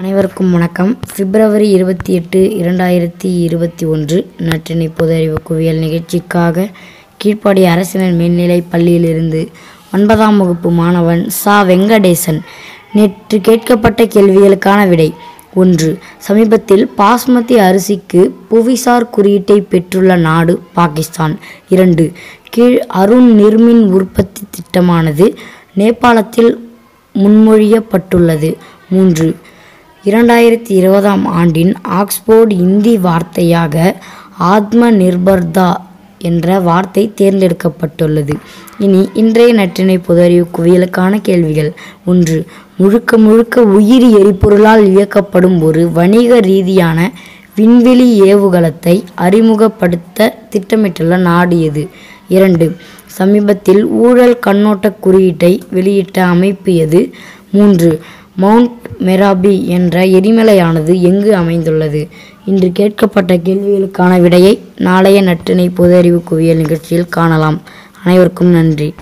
அனைவருக்கும் வணக்கம். பிப்ரவரி இருபத்தி எட்டு இரண்டாயிரத்தி இருபத்தி ஒன்று நற்றினை பொது அறிவு குவியல் நிகழ்ச்சிக்காக கீழ்ப்பாடி அரசினர் மேல்நிலை பள்ளியிலிருந்து ஒன்பதாம் வகுப்பு மாணவன் சா. வெங்கடேசன். நேற்று கேட்கப்பட்ட கேள்விகளுக்கான விடை ஒன்று. சமீபத்தில் பாஸ்மதி அரிசிக்கு புவிசார் குறியீட்டை பெற்றுள்ள நாடு பாகிஸ்தான். இரண்டு. கீழ் அருண் நிர்மின் உற்பத்தி திட்டமானது நேபாளத்தில் முன்மொழியப்பட்டுள்ளது. மூன்று. இரண்டாயிரத்தி இருபதாம் ஆண்டின் ஆக்ஸ்போர்டு இந்தி வார்த்தையாக ஆத்ம நிர்பர்தா என்ற வார்த்தை தேர்ந்தெடுக்கப்பட்டுள்ளது. இனி இன்றைய நற்றினை பொதறிவு குவியலுக்கான கேள்விகள். ஒன்று முழுக்க முழுக்க உயிரி எரிபொருளால் இயக்கப்படும் ஒரு வணிக ரீதியான விண்வெளி ஏவுகலத்தை அறிமுகப்படுத்த திட்டமிட்டுள்ள நாடு எது? இரண்டு சமீபத்தில் ஊழல் கண்ணோட்ட குறியீட்டை வெளியிட்ட அமைப்பு எது? மூன்று மவுண்ட் மெராபி என்ற எரிமலையானது எங்கு அமைந்துள்ளது? இன்று கேட்கப்பட்ட கேள்விகளுக்கான விடையை நாளைய நற்றினை பொது அறிவு குவியல் நிகழ்ச்சியில் காணலாம். அனைவருக்கும் நன்றி.